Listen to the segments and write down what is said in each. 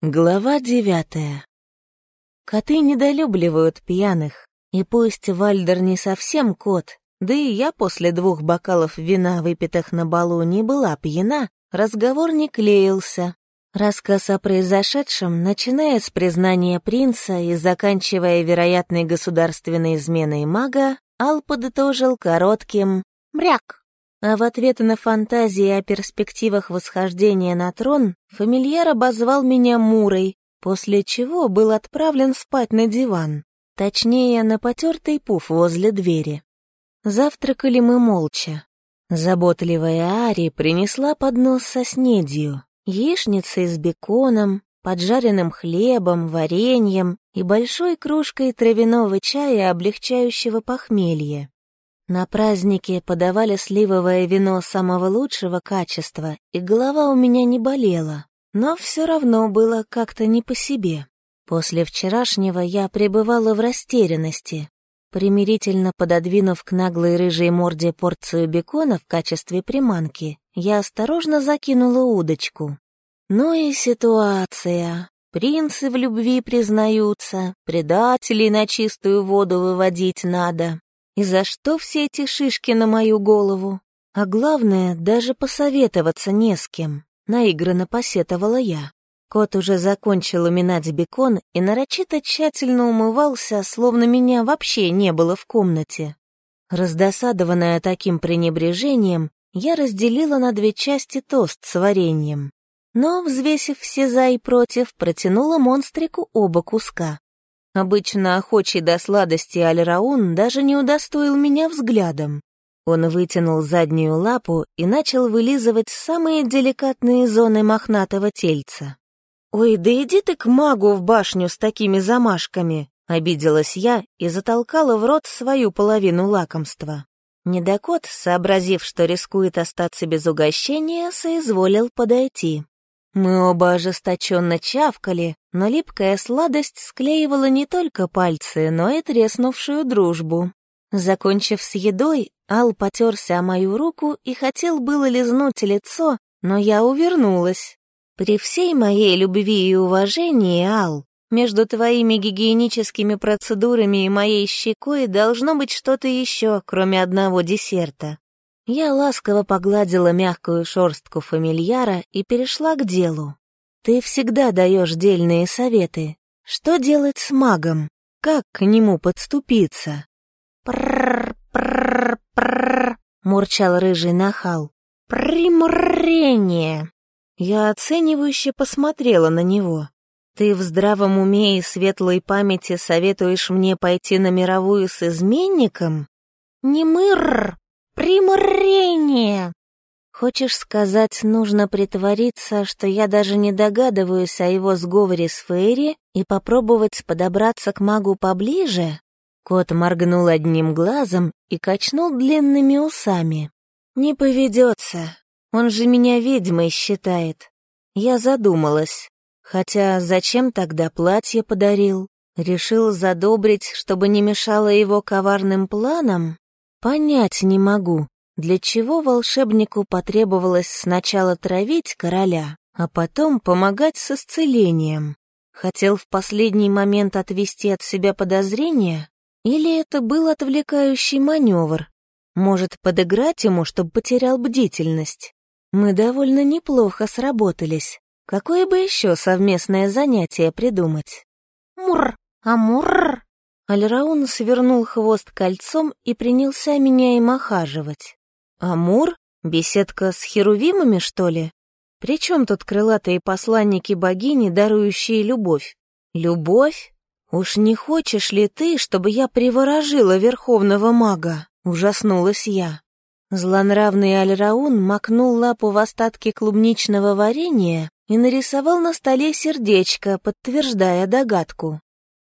Глава девятая. Коты недолюбливают пьяных, и пусть Вальдер не совсем кот, да и я после двух бокалов вина, выпитых на балу, не была пьяна, разговор не клеился. Рассказ о произошедшем, начиная с признания принца и заканчивая вероятной государственной изменой мага, Ал подытожил коротким «мряк». А в ответ на фантазии о перспективах восхождения на трон, фамильяр обозвал меня Мурой, после чего был отправлен спать на диван, точнее, на потертый пуф возле двери. Завтракали мы молча. Заботливая Ари принесла поднос со снедью, яичницей с беконом, поджаренным хлебом, вареньем и большой кружкой травяного чая, облегчающего похмелье. На празднике подавали сливовое вино самого лучшего качества, и голова у меня не болела, но все равно было как-то не по себе. После вчерашнего я пребывала в растерянности. Примирительно пододвинув к наглой рыжей морде порцию бекона в качестве приманки, я осторожно закинула удочку. Ну и ситуация. Принцы в любви признаются, предателей на чистую воду выводить надо. И за что все эти шишки на мою голову? А главное, даже посоветоваться не с кем. Наигранно посетовала я. Кот уже закончил уминать бекон и нарочито тщательно умывался, словно меня вообще не было в комнате. Раздосадованная таким пренебрежением, я разделила на две части тост с вареньем. Но, взвесив все за и против, протянула монстрику оба куска. Обычно охочий до сладости Аль-Раун даже не удостоил меня взглядом. Он вытянул заднюю лапу и начал вылизывать самые деликатные зоны мохнатого тельца. «Ой, да иди ты к магу в башню с такими замашками!» — обиделась я и затолкала в рот свою половину лакомства. Недокот, сообразив, что рискует остаться без угощения, соизволил подойти. Мы оба ожесточенно чавкали, но липкая сладость склеивала не только пальцы, но и треснувшую дружбу. Закончив с едой, Ал потерся о мою руку и хотел было лизнуть лицо, но я увернулась. При всей моей любви и уважении, Ал, между твоими гигиеническими процедурами и моей щекой должно быть что-то еще, кроме одного десерта. Я ласково погладила мягкую шорстку фамильяра и перешла к делу. «Ты всегда даешь дельные советы. Что делать с магом? Как к нему подступиться?» «Прррр, прррр, прррр», — мурчал рыжий нахал. «Примрение!» Я оценивающе посмотрела на него. «Ты в здравом уме и светлой памяти советуешь мне пойти на мировую с изменником?» «Не мыр, Приморение! Хочешь сказать, нужно притвориться, что я даже не догадываюсь о его сговоре с Фейри и попробовать подобраться к магу поближе? Кот моргнул одним глазом и качнул длинными усами. Не поведется. Он же меня ведьмой считает. Я задумалась. Хотя зачем тогда платье подарил? Решил задобрить, чтобы не мешало его коварным планам? Понять не могу, для чего волшебнику потребовалось сначала травить короля, а потом помогать с исцелением. Хотел в последний момент отвести от себя подозрения? Или это был отвлекающий маневр? Может, подыграть ему, чтобы потерял бдительность? Мы довольно неплохо сработались. Какое бы еще совместное занятие придумать? Мур, амур. Альраун свернул хвост кольцом и принялся меня им охаживать. «Амур? Беседка с херувимами, что ли? Причем тут крылатые посланники богини, дарующие любовь? Любовь? Уж не хочешь ли ты, чтобы я приворожила верховного мага?» Ужаснулась я. Злонравный Альраун макнул лапу в остатки клубничного варенья и нарисовал на столе сердечко, подтверждая догадку.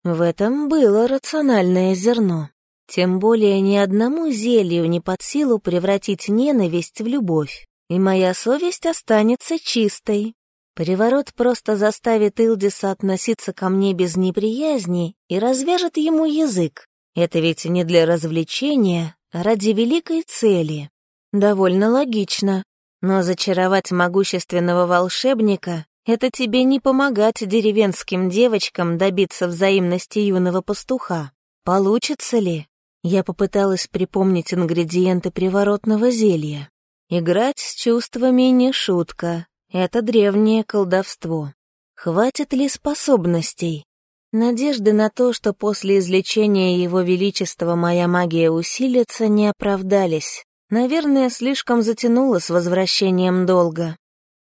В этом было рациональное зерно. Тем более ни одному зелью не под силу превратить ненависть в любовь, и моя совесть останется чистой. Приворот просто заставит Илдиса относиться ко мне без неприязни и развяжет ему язык. Это ведь не для развлечения, а ради великой цели. Довольно логично, но зачаровать могущественного волшебника Это тебе не помогать деревенским девочкам добиться взаимности юного пастуха. Получится ли? Я попыталась припомнить ингредиенты приворотного зелья. Играть с чувствами не шутка. Это древнее колдовство. Хватит ли способностей? Надежды на то, что после излечения Его Величества моя магия усилится, не оправдались. Наверное, слишком затянуло с возвращением долга.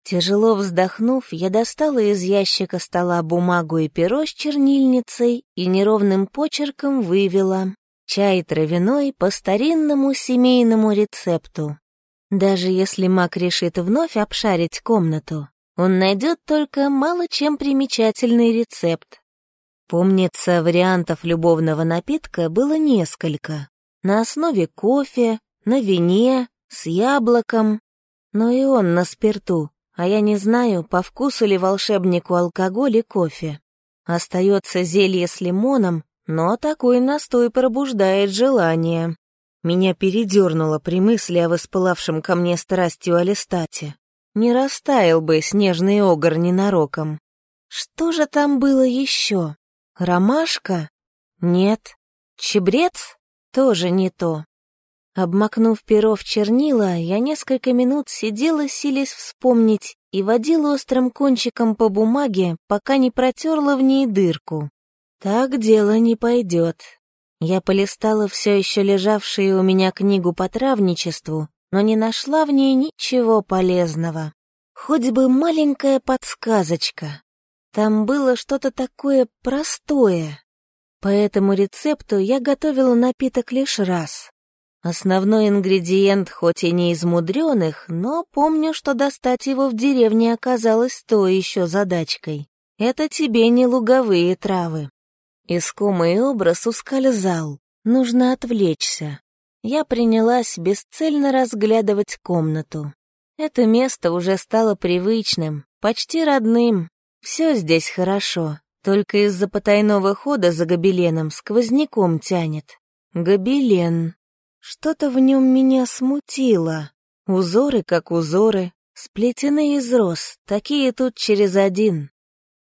Тяжело вздохнув, я достала из ящика стола бумагу и перо с чернильницей и неровным почерком вывела «Чай травяной по старинному семейному рецепту». Даже если маг решит вновь обшарить комнату, он найдет только мало чем примечательный рецепт. Помнится, вариантов любовного напитка было несколько. На основе кофе, на вине, с яблоком, но и он на спирту, а я не знаю, по вкусу ли волшебнику алкоголь и кофе. Остается зелье с лимоном, но такой настой пробуждает желание. Меня передернуло при мысли о воспылавшем ко мне страстью Алистате. Не растаял бы снежный огр ненароком. Что же там было еще? Ромашка? Нет. Чебрец? Тоже не то. Обмакнув перо в чернила, я несколько минут сидела, силясь вспомнить, и водила острым кончиком по бумаге, пока не протерла в ней дырку. Так дело не пойдет. Я полистала все еще лежавшую у меня книгу по травничеству, но не нашла в ней ничего полезного. Хоть бы маленькая подсказочка. Там было что-то такое простое. По этому рецепту я готовила напиток лишь раз. Основной ингредиент хоть и не из мудреных, но помню, что достать его в деревне оказалось то еще задачкой. Это тебе не луговые травы. Искомый образ ускользал, нужно отвлечься. Я принялась бесцельно разглядывать комнату. Это место уже стало привычным, почти родным. Все здесь хорошо, только из-за потайного хода за гобеленом сквозняком тянет. Гобелен. Что-то в нем меня смутило. Узоры как узоры, сплетены из роз, такие тут через один.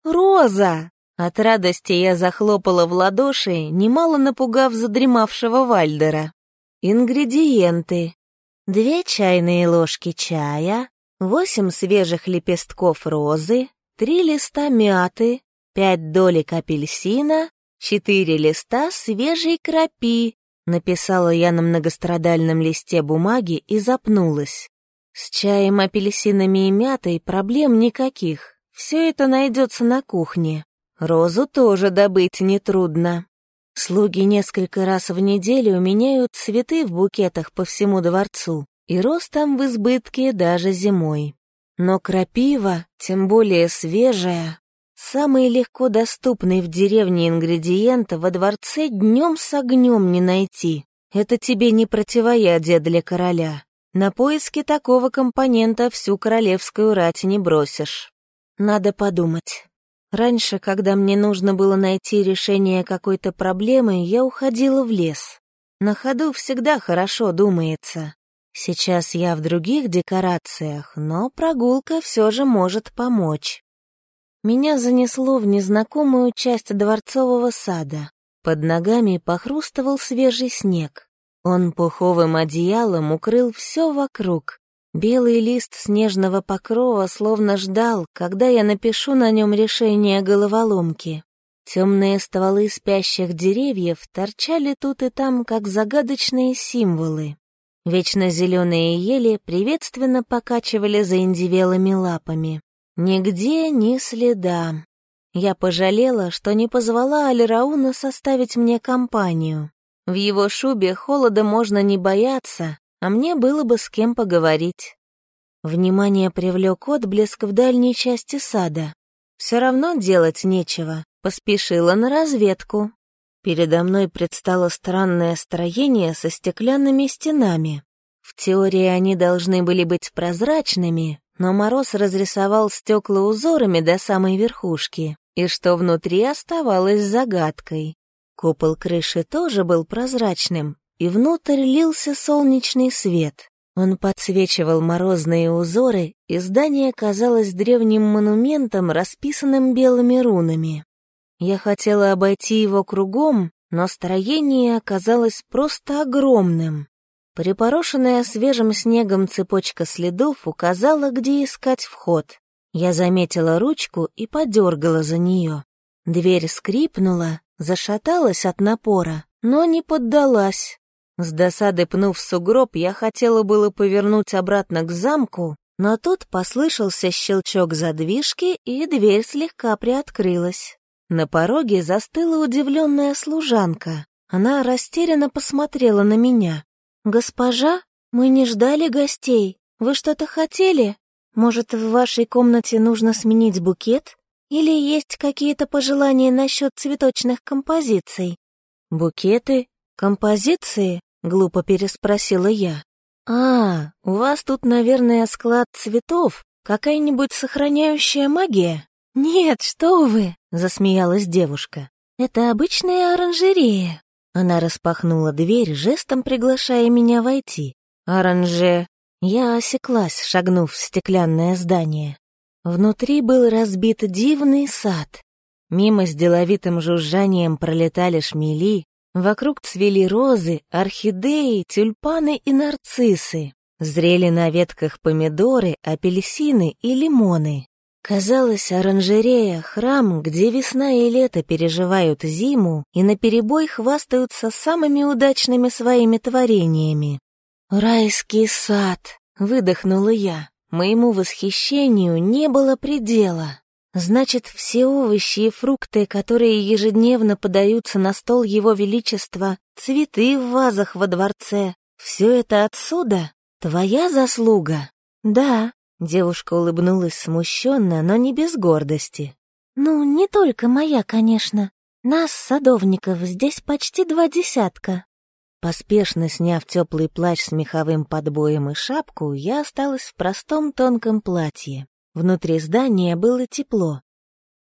«Роза!» От радости я захлопала в ладоши, немало напугав задремавшего Вальдера. Ингредиенты. Две чайные ложки чая, восемь свежих лепестков розы, три листа мяты, пять долек апельсина, четыре листа свежей крапи, Написала я на многострадальном листе бумаги и запнулась. С чаем, апельсинами и мятой проблем никаких. Все это найдется на кухне. Розу тоже добыть нетрудно. Слуги несколько раз в неделю меняют цветы в букетах по всему дворцу, и роз там в избытке даже зимой. Но крапива, тем более свежая, Самый легко доступный в деревне ингредиент во дворце днем с огнем не найти. Это тебе не противоядие для короля. На поиски такого компонента всю королевскую рать не бросишь. Надо подумать. Раньше, когда мне нужно было найти решение какой-то проблемы, я уходила в лес. На ходу всегда хорошо думается. Сейчас я в других декорациях, но прогулка все же может помочь. Меня занесло в незнакомую часть дворцового сада. Под ногами похрустывал свежий снег. Он пуховым одеялом укрыл все вокруг. Белый лист снежного покрова словно ждал, когда я напишу на нем решение головоломки. Темные стволы спящих деревьев торчали тут и там, как загадочные символы. Вечно зеленые ели приветственно покачивали заиндивелыми лапами. Нигде ни следа. Я пожалела, что не позвала Алирауна составить мне компанию. В его шубе холода можно не бояться, а мне было бы с кем поговорить. Внимание привлек отблеск в дальней части сада. Все равно делать нечего, поспешила на разведку. Передо мной предстало странное строение со стеклянными стенами. В теории они должны были быть прозрачными, но Мороз разрисовал стекла узорами до самой верхушки, и что внутри оставалось загадкой. Купол крыши тоже был прозрачным, и внутрь лился солнечный свет. Он подсвечивал морозные узоры, и здание казалось древним монументом, расписанным белыми рунами. Я хотела обойти его кругом, но строение оказалось просто огромным. Припорошенная свежим снегом цепочка следов указала, где искать вход. Я заметила ручку и подергала за нее. Дверь скрипнула, зашаталась от напора, но не поддалась. С досады пнув сугроб, я хотела было повернуть обратно к замку, но тут послышался щелчок задвижки, и дверь слегка приоткрылась. На пороге застыла удивленная служанка. Она растерянно посмотрела на меня. «Госпожа, мы не ждали гостей. Вы что-то хотели? Может, в вашей комнате нужно сменить букет? Или есть какие-то пожелания насчет цветочных композиций?» «Букеты? Композиции?» — глупо переспросила я. «А, у вас тут, наверное, склад цветов? Какая-нибудь сохраняющая магия?» «Нет, что вы!» — засмеялась девушка. «Это обычная оранжерея». Она распахнула дверь, жестом приглашая меня войти. «Оранже...» Я осеклась, шагнув в стеклянное здание. Внутри был разбит дивный сад. Мимо с деловитым жужжанием пролетали шмели, вокруг цвели розы, орхидеи, тюльпаны и нарциссы. Зрели на ветках помидоры, апельсины и лимоны. Казалось, оранжерея — храм, где весна и лето переживают зиму и наперебой хвастаются самыми удачными своими творениями. «Райский сад!» — выдохнула я. Моему восхищению не было предела. Значит, все овощи и фрукты, которые ежедневно подаются на стол Его Величества, цветы в вазах во дворце, все это отсюда? Твоя заслуга? Да, Девушка улыбнулась смущенно, но не без гордости. «Ну, не только моя, конечно. Нас, садовников, здесь почти два десятка». Поспешно сняв теплый плащ с меховым подбоем и шапку, я осталась в простом тонком платье. Внутри здания было тепло.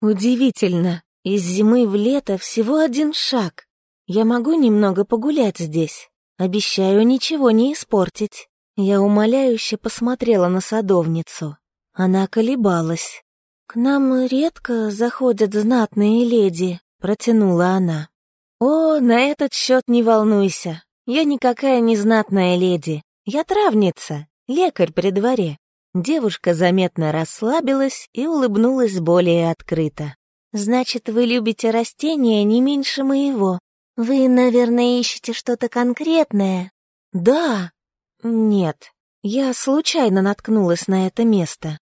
Удивительно, из зимы в лето всего один шаг. Я могу немного погулять здесь. Обещаю ничего не испортить. Я умоляюще посмотрела на садовницу. Она колебалась. «К нам редко заходят знатные леди», — протянула она. «О, на этот счет не волнуйся. Я никакая не знатная леди. Я травница, лекарь при дворе». Девушка заметно расслабилась и улыбнулась более открыто. «Значит, вы любите растения не меньше моего. Вы, наверное, ищете что-то конкретное?» «Да», нет, я случайно наткнулась на это место.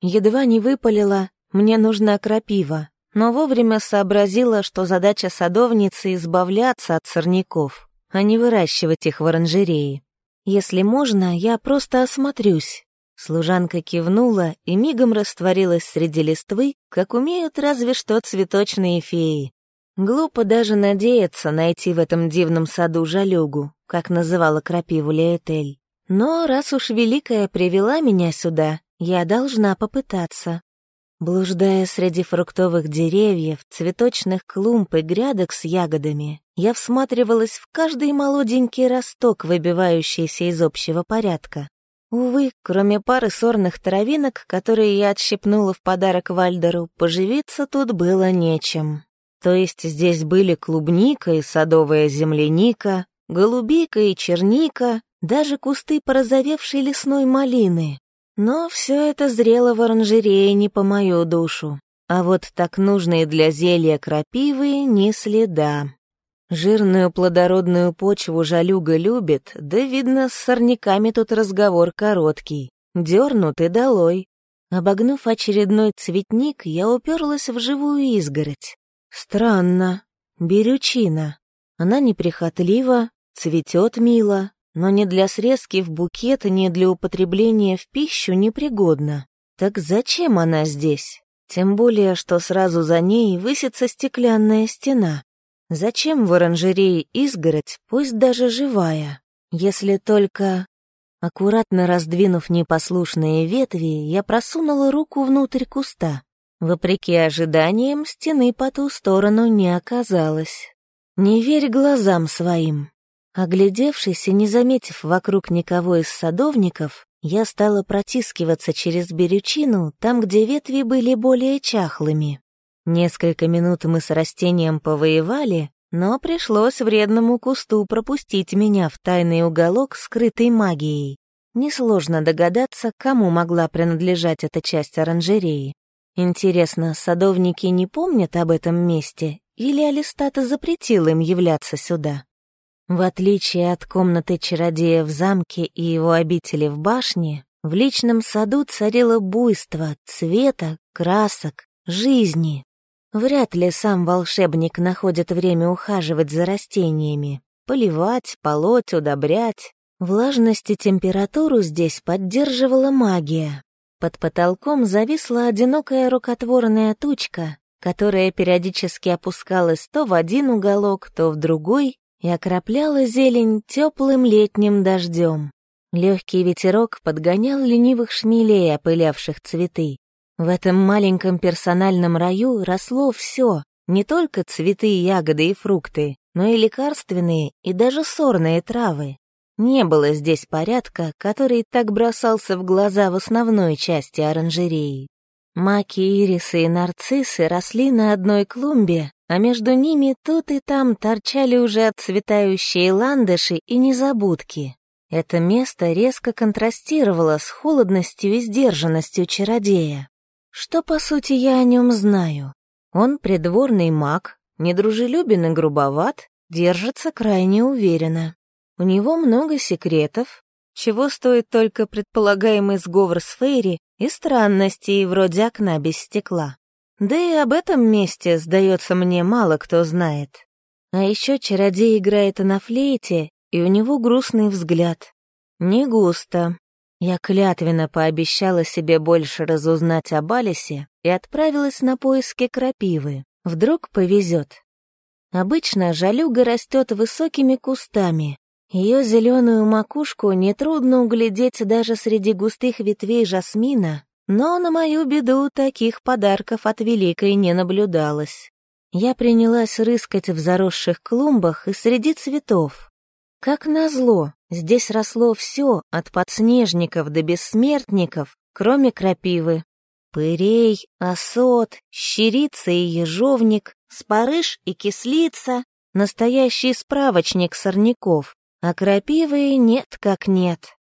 Едва не выпалила, мне нужна крапива, но вовремя сообразила, что задача садовницы — избавляться от сорняков, а не выращивать их в оранжерее. Если можно, я просто осмотрюсь. Служанка кивнула и мигом растворилась среди листвы, как умеют разве что цветочные феи. Глупо даже надеяться найти в этом дивном саду жалюгу, как называла крапиву Леэтель. Но раз уж Великая привела меня сюда, я должна попытаться. Блуждая среди фруктовых деревьев, цветочных клумб и грядок с ягодами, я всматривалась в каждый молоденький росток, выбивающийся из общего порядка. Увы, кроме пары сорных травинок, которые я отщипнула в подарок Вальдеру, поживиться тут было нечем. То есть здесь были клубника и садовая земляника, голубика и черника, даже кусты порозовевшей лесной малины. Но все это зрело в оранжерее не по мою душу. А вот так нужные для зелья крапивы ни следа. Жирную плодородную почву жалюга любит, да, видно, с сорняками тут разговор короткий. Дернут и долой. Обогнув очередной цветник, я уперлась в живую изгородь. Странно. Берючина. Она неприхотлива, цветет мило, но ни для срезки в букет, ни для употребления в пищу непригодна. Так зачем она здесь? Тем более, что сразу за ней высится стеклянная стена. Зачем в оранжерее изгородь, пусть даже живая? Если только... Аккуратно раздвинув непослушные ветви, я просунула руку внутрь куста. Вопреки ожиданиям, стены по ту сторону не оказалось. Не верь глазам своим. Оглядевшись и не заметив вокруг никого из садовников, я стала протискиваться через берючину там, где ветви были более чахлыми. Несколько минут мы с растением повоевали, но пришлось вредному кусту пропустить меня в тайный уголок, скрытой магией. Несложно догадаться, кому могла принадлежать эта часть оранжереи. Интересно, садовники не помнят об этом месте, или Алистата запретил им являться сюда? В отличие от комнаты чародея в замке и его обители в башне, в личном саду царило буйство цвета, красок, жизни. Вряд ли сам волшебник находит время ухаживать за растениями, поливать, полоть, удобрять. Влажность и температуру здесь поддерживала магия. Под потолком зависла одинокая рукотворная тучка, которая периодически опускалась то в один уголок, то в другой и окропляла зелень теплым летним дождем. Легкий ветерок подгонял ленивых шмелей, опылявших цветы. В этом маленьком персональном раю росло все, не только цветы, ягоды и фрукты, но и лекарственные и даже сорные травы. Не было здесь порядка, который так бросался в глаза в основной части оранжереи. Маки, ирисы и нарциссы росли на одной клумбе, а между ними тут и там торчали уже отцветающие ландыши и незабудки. Это место резко контрастировало с холодностью и сдержанностью чародея. Что, по сути, я о нем знаю? Он придворный маг, недружелюбен и грубоват, держится крайне уверенно. У него много секретов, чего стоит только предполагаемый сговор с Фейри и странностей вроде окна без стекла. Да и об этом месте, сдается мне, мало кто знает. А еще чародей играет на флейте, и у него грустный взгляд. Не густо. Я клятвенно пообещала себе больше разузнать об Алисе и отправилась на поиски крапивы. Вдруг повезет. Обычно жалюга растет высокими кустами. Ее зеленую макушку нетрудно углядеть даже среди густых ветвей жасмина, но на мою беду таких подарков от Великой не наблюдалось. Я принялась рыскать в заросших клумбах и среди цветов. Как назло, здесь росло все, от подснежников до бессмертников, кроме крапивы. Пырей, осот, щерица и ежовник, спарыш и кислица — настоящий справочник сорняков, а крапивы нет как нет.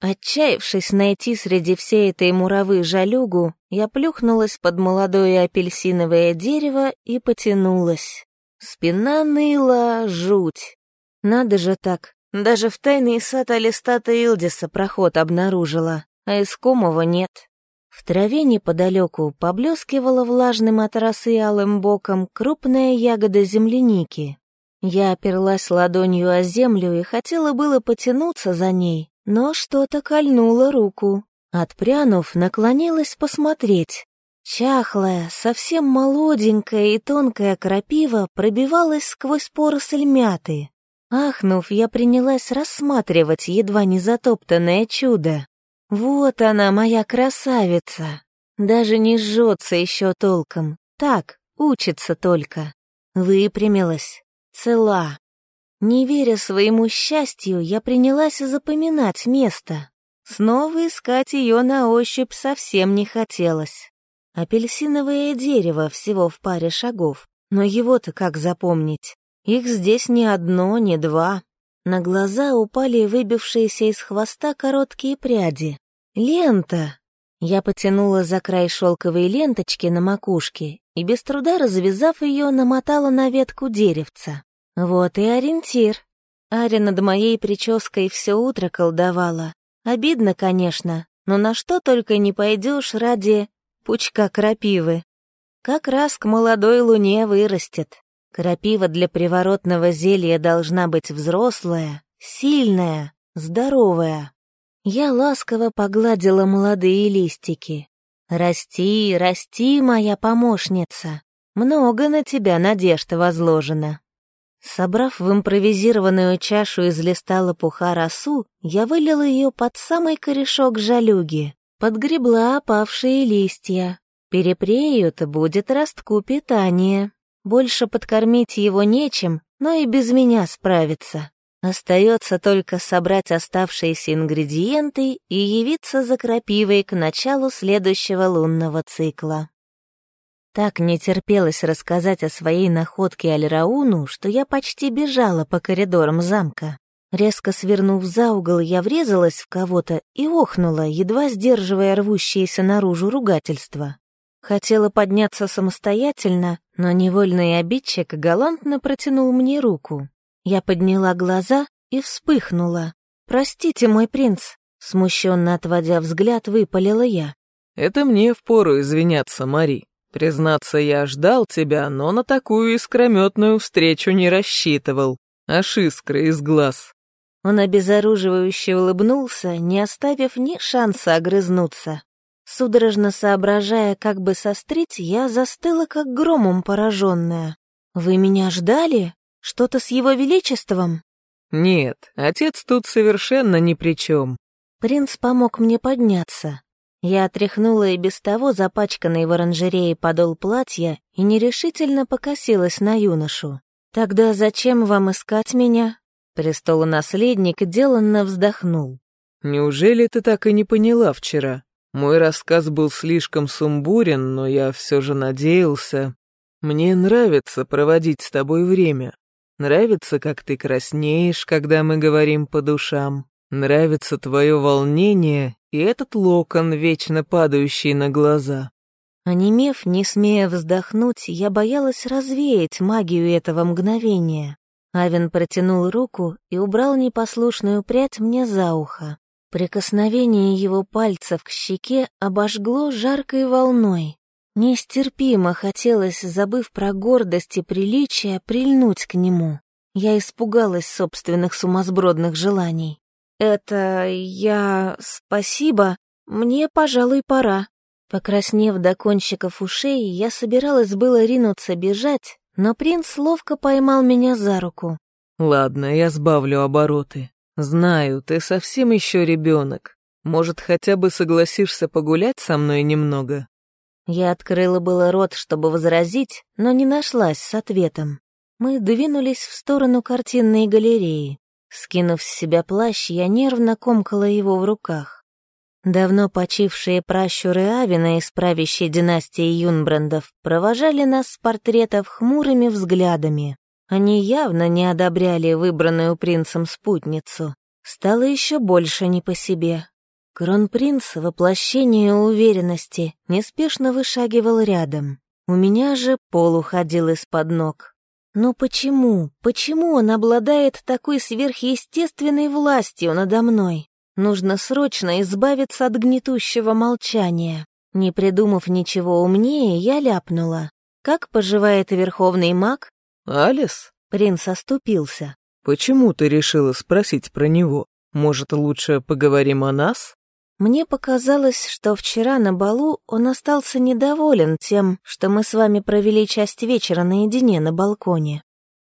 Отчаявшись найти среди всей этой муравы жалюгу, я плюхнулась под молодое апельсиновое дерево и потянулась. Спина ныла жуть. Надо же так, даже в тайный сад Алистата Илдиса проход обнаружила, а искомого нет. В траве неподалеку поблескивала влажным от росы алым боком крупная ягода земляники. Я оперлась ладонью о землю и хотела было потянуться за ней, но что-то кольнуло руку. Отпрянув, наклонилась посмотреть. Чахлая, совсем молоденькая и тонкая крапива пробивалась сквозь поросль мяты. Ахнув, я принялась рассматривать едва не затоптанное чудо. Вот она, моя красавица. Даже не жжется еще толком. Так, учится только. Выпрямилась. Цела. Не веря своему счастью, я принялась запоминать место. Снова искать ее на ощупь совсем не хотелось. Апельсиновое дерево всего в паре шагов, но его-то как запомнить? Их здесь ни одно, ни два. На глаза упали выбившиеся из хвоста короткие пряди. Лента! Я потянула за край шелковой ленточки на макушке и без труда, развязав ее, намотала на ветку деревца. Вот и ориентир. Аря над моей прической все утро колдовала. Обидно, конечно, но на что только не пойдешь ради пучка крапивы. Как раз к молодой луне вырастет. Крапива для приворотного зелья должна быть взрослая, сильная, здоровая. Я ласково погладила молодые листики. «Расти, расти, моя помощница. Много на тебя надежд возложено». Собрав в импровизированную чашу из листа лопуха росу, я вылила ее под самый корешок жалюги, подгребла опавшие листья. Перепреют будет ростку питания. Больше подкормить его нечем, но и без меня справится. Остается только собрать оставшиеся ингредиенты и явиться за крапивой к началу следующего лунного цикла. Так не терпелось рассказать о своей находке Альрауну, что я почти бежала по коридорам замка. Резко свернув за угол, я врезалась в кого-то и охнула, едва сдерживая рвущиеся наружу ругательства. Хотела подняться самостоятельно, но невольный обидчик галантно протянул мне руку. Я подняла глаза и вспыхнула. «Простите, мой принц», — смущенно отводя взгляд, выпалила я. «Это мне впору извиняться, Мари. Признаться, я ждал тебя, но на такую искрометную встречу не рассчитывал. Аж искры из глаз». Он обезоруживающе улыбнулся, не оставив ни шанса огрызнуться. Судорожно соображая, как бы сострить, я застыла, как громом пораженная. «Вы меня ждали?» Что-то с его величеством? Нет, отец тут совершенно ни при чем. Принц помог мне подняться. Я отряхнула и без того запачканный в оранжерее подол платья и нерешительно покосилась на юношу. «Тогда зачем вам искать меня?» Престолонаследник деланно вздохнул. «Неужели ты так и не поняла вчера? Мой рассказ был слишком сумбурен, но я все же надеялся. Мне нравится проводить с тобой время. Нравится, как ты краснеешь, когда мы говорим по душам. Нравится твое волнение и этот локон, вечно падающий на глаза. Онемев, не смея вздохнуть, я боялась развеять магию этого мгновения. Авен протянул руку и убрал непослушную прядь мне за ухо. Прикосновение его пальцев к щеке обожгло жаркой волной. Нестерпимо хотелось, забыв про гордость и приличие, прильнуть к нему. Я испугалась собственных сумасбродных желаний. «Это я... спасибо. Мне, пожалуй, пора». Покраснев до кончиков ушей, я собиралась было ринуться бежать, но принц ловко поймал меня за руку. «Ладно, я сбавлю обороты. Знаю, ты совсем еще ребенок. Может, хотя бы согласишься погулять со мной немного?» Я открыла было рот, чтобы возразить, но не нашлась с ответом. Мы двинулись в сторону картинной галереи. Скинув с себя плащ, я нервно комкала его в руках. Давно почившие пращуры Авина из правящей династии Юнбрандов провожали нас с портретов хмурыми взглядами. Они явно не одобряли выбранную принцем спутницу. Стало еще больше не по себе. Кронпринц, воплощение уверенности, неспешно вышагивал рядом. У меня же пол уходил из-под ног. Но почему, почему он обладает такой сверхъестественной властью надо мной? Нужно срочно избавиться от гнетущего молчания. Не придумав ничего умнее, я ляпнула. «Как поживает верховный маг?» «Алис?» Принц оступился. «Почему ты решила спросить про него? Может, лучше поговорим о нас?» Мне показалось, что вчера на балу он остался недоволен тем, что мы с вами провели часть вечера наедине на балконе.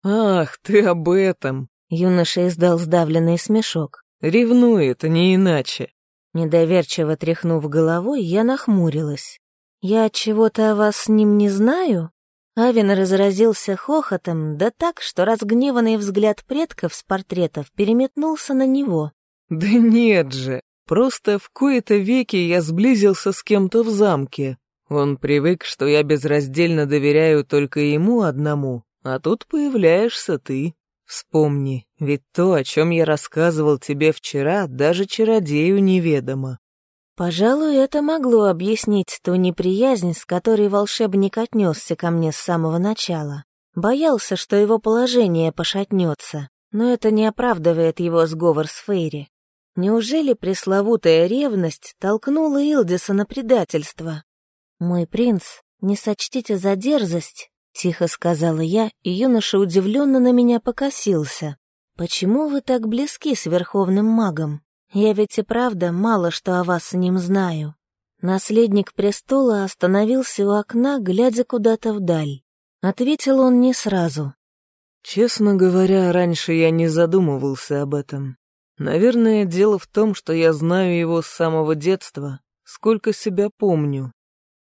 «Ах, ты об этом!» — юноша издал сдавленный смешок. «Ревнует, не иначе». Недоверчиво тряхнув головой, я нахмурилась. «Я чего-то о вас с ним не знаю?» Авин разразился хохотом, да так, что разгневанный взгляд предков с портретов переметнулся на него. «Да нет же!» Просто в кои-то веки я сблизился с кем-то в замке. Он привык, что я безраздельно доверяю только ему одному, а тут появляешься ты. Вспомни, ведь то, о чем я рассказывал тебе вчера, даже чародею неведомо. Пожалуй, это могло объяснить ту неприязнь, с которой волшебник отнесся ко мне с самого начала. Боялся, что его положение пошатнется, но это не оправдывает его сговор с Фейри. Неужели пресловутая ревность толкнула Илдиса на предательство? «Мой принц, не сочтите за дерзость», — тихо сказала я, и юноша удивленно на меня покосился. «Почему вы так близки с верховным магом? Я ведь и правда мало что о вас с ним знаю». Наследник престола остановился у окна, глядя куда-то вдаль. Ответил он не сразу. «Честно говоря, раньше я не задумывался об этом. Наверное, дело в том, что я знаю его с самого детства, сколько себя помню.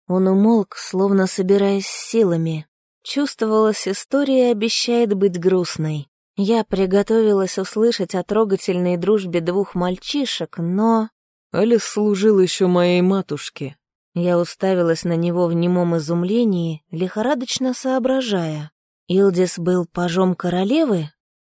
Он умолк, словно собираясь силами. Чувствовалась, история обещает быть грустной. Я приготовилась услышать о трогательной дружбе двух мальчишек, но... Алис служил еще моей матушке. Я уставилась на него в немом изумлении, лихорадочно соображая. Илдис был пажом королевы?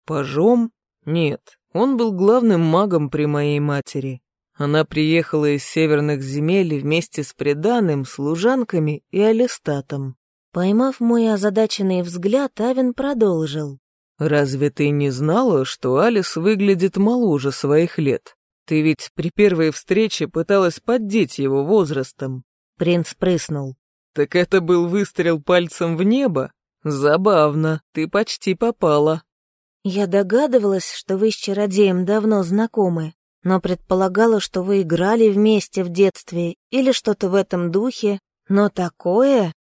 Пажом? Нет, он был главным магом при моей матери. Она приехала из северных земель вместе с преданным, служанками и алистатом. Поймав мой озадаченный взгляд, Авен продолжил. «Разве ты не знала, что Алис выглядит моложе своих лет? Ты ведь при первой встрече пыталась поддеть его возрастом». Принц прыснул. «Так это был выстрел пальцем в небо? Забавно, ты почти попала». «Я догадывалась, что вы с чародеем давно знакомы, но предполагала, что вы играли вместе в детстве или что-то в этом духе, но такое...»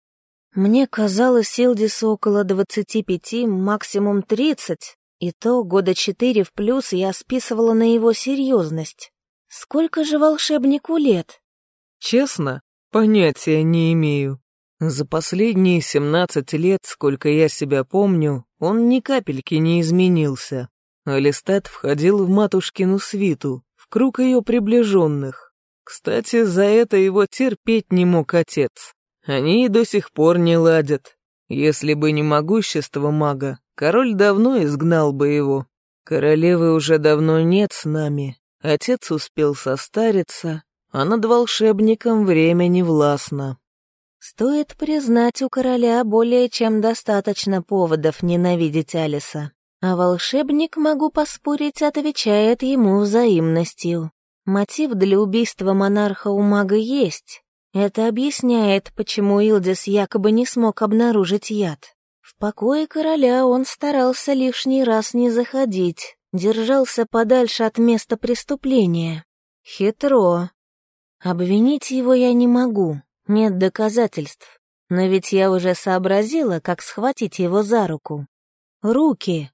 Мне казалось, Силдису около двадцати пяти, максимум тридцать, и то года четыре в плюс я списывала на его серьезность. Сколько же волшебнику лет? Честно, понятия не имею. За последние семнадцать лет, сколько я себя помню, он ни капельки не изменился. Алистат входил в матушкину свиту, в круг ее приближенных. Кстати, за это его терпеть не мог отец. Они и до сих пор не ладят. Если бы не могущество мага, король давно изгнал бы его. Королевы уже давно нет с нами. Отец успел состариться, а над волшебником время не властно. Стоит признать, у короля более чем достаточно поводов ненавидеть Алиса. А волшебник, могу поспорить, отвечает ему взаимностью. Мотив для убийства монарха у мага есть, это объясняет, почему Илдис якобы не смог обнаружить яд. В покое короля он старался лишний раз не заходить, держался подальше от места преступления. Хитро. Обвинить его я не могу, нет доказательств. Но ведь я уже сообразила, как схватить его за руку. Руки.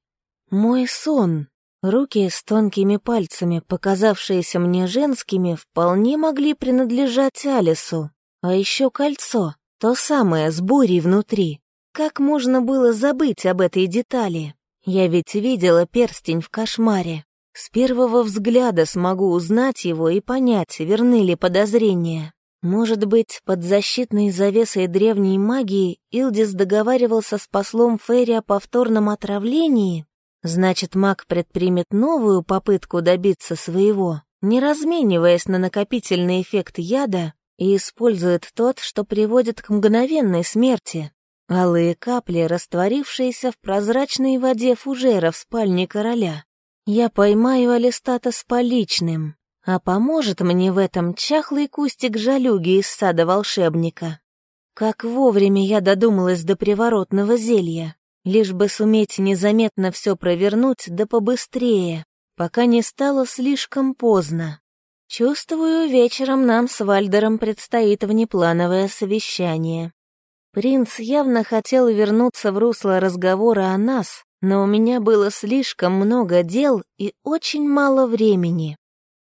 Мой сон. Руки с тонкими пальцами, показавшиеся мне женскими, вполне могли принадлежать Алису. А еще кольцо, то самое с бурей внутри. Как можно было забыть об этой детали? Я ведь видела перстень в кошмаре. С первого взгляда смогу узнать его и понять, верны ли подозрения. Может быть, под защитной завесой древней магии Илдис договаривался с послом Ферри о повторном отравлении? Значит, маг предпримет новую попытку добиться своего, не размениваясь на накопительный эффект яда, и использует тот, что приводит к мгновенной смерти. Алые капли, растворившиеся в прозрачной воде фужера в спальне короля. Я поймаю Алистата с поличным, а поможет мне в этом чахлый кустик жалюги из сада волшебника. Как вовремя я додумалась до приворотного зелья лишь бы суметь незаметно все провернуть да побыстрее, пока не стало слишком поздно. Чувствую, вечером нам с Вальдером предстоит внеплановое совещание. Принц явно хотел вернуться в русло разговора о нас, но у меня было слишком много дел и очень мало времени.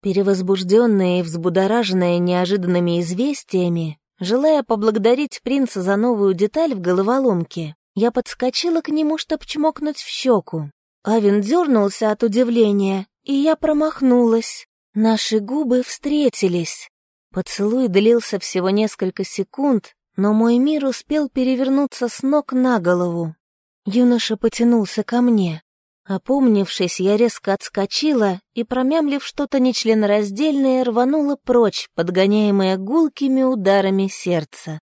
Перевозбужденная и взбудораженная неожиданными известиями, желая поблагодарить принца за новую деталь в головоломке, я подскочила к нему, чтоб чмокнуть в щеку. Авин дернулся от удивления, и я промахнулась. Наши губы встретились. Поцелуй длился всего несколько секунд, но мой мир успел перевернуться с ног на голову. Юноша потянулся ко мне. Опомнившись, я резко отскочила и, промямлив что-то нечленораздельное, рванула прочь, подгоняемая гулкими ударами сердца.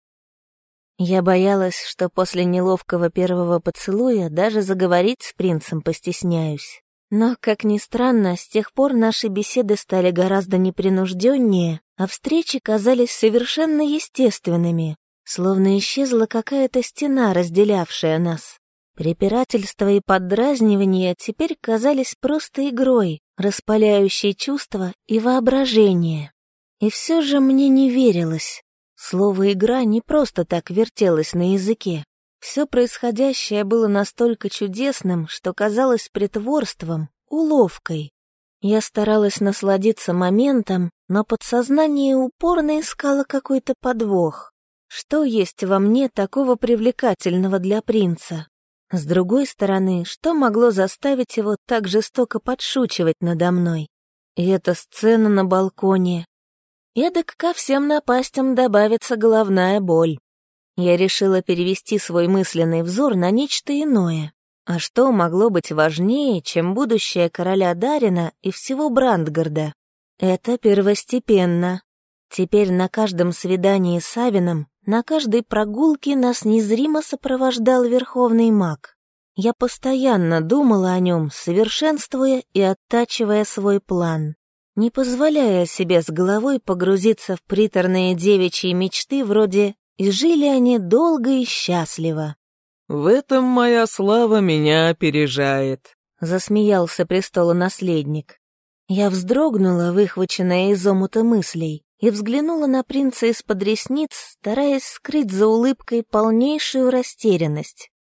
Я боялась, что после неловкого первого поцелуя даже заговорить с принцем постесняюсь. Но, как ни странно, с тех пор наши беседы стали гораздо непринужденнее, а встречи казались совершенно естественными, словно исчезла какая-то стена, разделявшая нас. Препирательства и поддразнивания теперь казались просто игрой, распаляющей чувства и воображение. И все же мне не верилось. Слово «игра» не просто так вертелось на языке. Все происходящее было настолько чудесным, что казалось притворством, уловкой. Я старалась насладиться моментом, но подсознание упорно искало какой-то подвох. Что есть во мне такого привлекательного для принца? С другой стороны, что могло заставить его так жестоко подшучивать надо мной? И эта сцена на балконе. Эдак ко всем напастям добавится головная боль. Я решила перевести свой мысленный взор на нечто иное. А что могло быть важнее, чем будущее короля Дарина и всего Брандгарда? Это первостепенно. Теперь на каждом свидании с Авином на каждой прогулке нас незримо сопровождал верховный маг. Я постоянно думала о нем, совершенствуя и оттачивая свой план, не позволяя себе с головой погрузиться в приторные девичьи мечты вроде «И жили они долго и счастливо». «В этом моя слава меня опережает», — засмеялся престолонаследник. Я вздрогнула, выхваченная из омута мыслей и взглянула на принца из-под ресниц, стараясь скрыть за улыбкой полнейшую растерянность.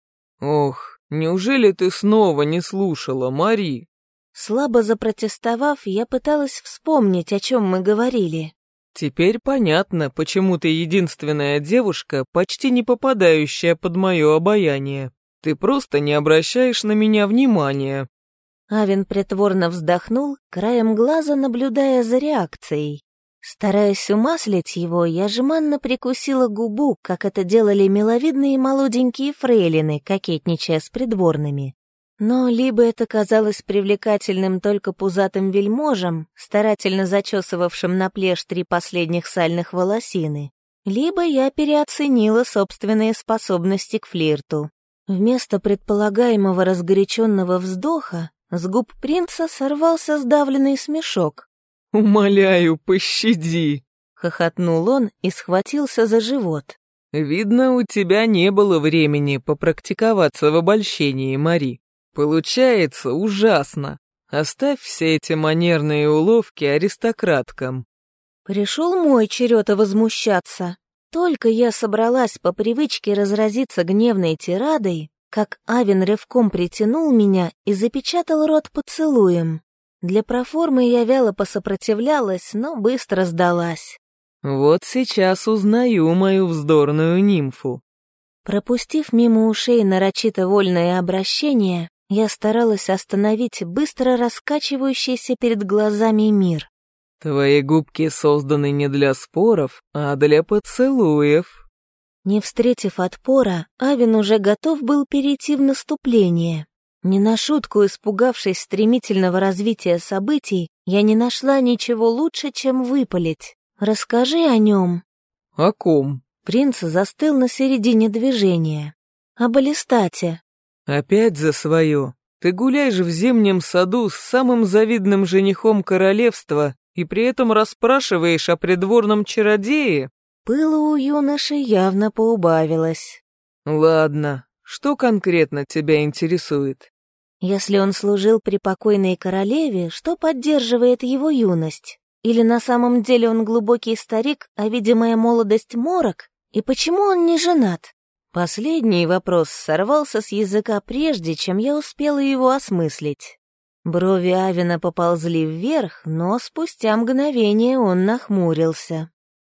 «Ох, неужели ты снова не слушала, Мари?» Слабо запротестовав, я пыталась вспомнить, о чем мы говорили. «Теперь понятно, почему ты единственная девушка, почти не попадающая под мое обаяние. Ты просто не обращаешь на меня внимания». Авен притворно вздохнул, краем глаза наблюдая за реакцией. Стараясь умаслить его, я жеманно прикусила губу, как это делали миловидные молоденькие фрейлины, кокетничая с придворными. Но либо это казалось привлекательным только пузатым вельможам, старательно зачесывавшим на плешь три последних сальных волосины, либо я переоценила собственные способности к флирту. Вместо предполагаемого разгоряченного вздоха с губ принца сорвался сдавленный смешок. «Умоляю, пощади!» — хохотнул он и схватился за живот. «Видно, у тебя не было времени попрактиковаться в обольщении, Мари. Получается ужасно. Оставь все эти манерные уловки аристократкам». Пришел мой черед возмущаться. Только я собралась по привычке разразиться гневной тирадой, как Авен рывком притянул меня и запечатал рот поцелуем. Для проформы я вяло посопротивлялась, но быстро сдалась. «Вот сейчас узнаю мою вздорную нимфу». Пропустив мимо ушей нарочито вольное обращение, я старалась остановить быстро раскачивающийся перед глазами мир. «Твои губки созданы не для споров, а для поцелуев». Не встретив отпора, Авин уже готов был перейти в наступление. Не на шутку испугавшись стремительного развития событий, я не нашла ничего лучше, чем выпалить. Расскажи о нем. О ком? Принц застыл на середине движения. Об Алистате. Опять за свое. Ты гуляешь в зимнем саду с самым завидным женихом королевства и при этом расспрашиваешь о придворном чародее? Пыло у юноши явно поубавилось. Ладно, что конкретно тебя интересует? Если он служил при покойной королеве, что поддерживает его юность? Или на самом деле он глубокий старик, а видимая молодость морок? И почему он не женат? Последний вопрос сорвался с языка прежде, чем я успела его осмыслить. Брови Авина поползли вверх, но спустя мгновение он нахмурился.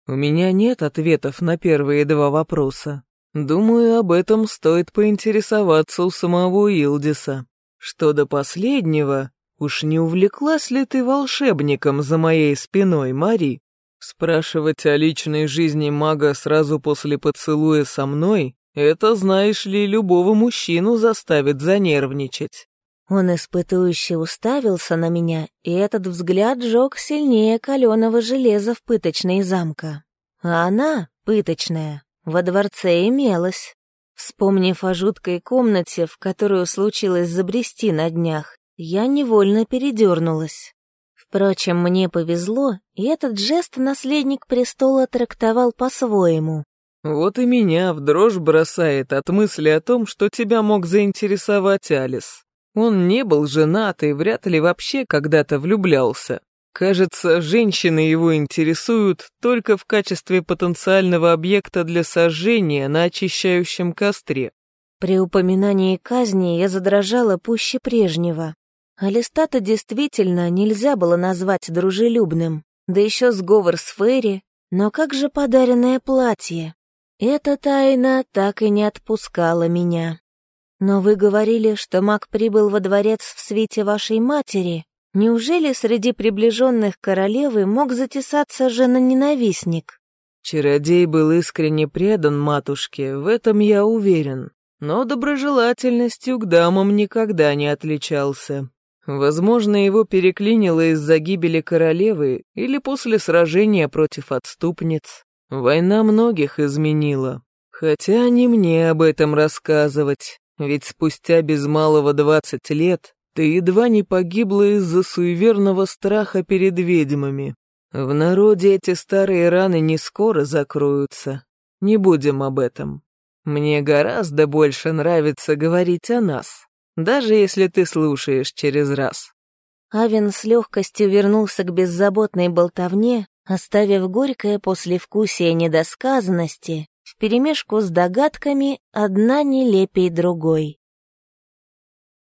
«У меня нет ответов на первые два вопроса. Думаю, об этом стоит поинтересоваться у самого Илдиса. Что до последнего, уж не увлеклась ли ты волшебником за моей спиной, Мари? Спрашивать о личной жизни мага сразу после поцелуя со мной, это, знаешь ли, любого мужчину заставит занервничать. Он испытующе уставился на меня, и этот взгляд жег сильнее каленого железа в пыточной замка. А она, пыточная, во дворце имелась. Вспомнив о жуткой комнате, в которую случилось забрести на днях, я невольно передернулась. Впрочем, мне повезло, и этот жест наследник престола трактовал по-своему. «Вот и меня в дрожь бросает от мысли о том, что тебя мог заинтересовать Алис. Он не был женат и вряд ли вообще когда-то влюблялся. Кажется, женщины его интересуют только в качестве потенциального объекта для сожжения на очищающем костре. При упоминании казни я задрожала пуще прежнего. Алистата действительно нельзя было назвать дружелюбным, да еще сговор с Ферри, но как же подаренное платье? Эта тайна так и не отпускала меня. Но вы говорили, что маг прибыл во дворец в свете вашей матери. Неужели среди приближенных королевы мог затесаться жена-ненавистник? Чародей был искренне предан матушке, в этом я уверен, но доброжелательностью к дамам никогда не отличался. Возможно, его переклинило из-за гибели королевы или после сражения против отступниц. Война многих изменила. Хотя не мне об этом рассказывать, ведь спустя без малого двадцать лет ты едва не погибла из-за суеверного страха перед ведьмами. В народе эти старые раны не скоро закроются. Не будем об этом. Мне гораздо больше нравится говорить о нас даже если ты слушаешь через раз». Авен с легкостью вернулся к беззаботной болтовне, оставив горькое послевкусие недосказанности вперемешку с догадками одна нелепей другой.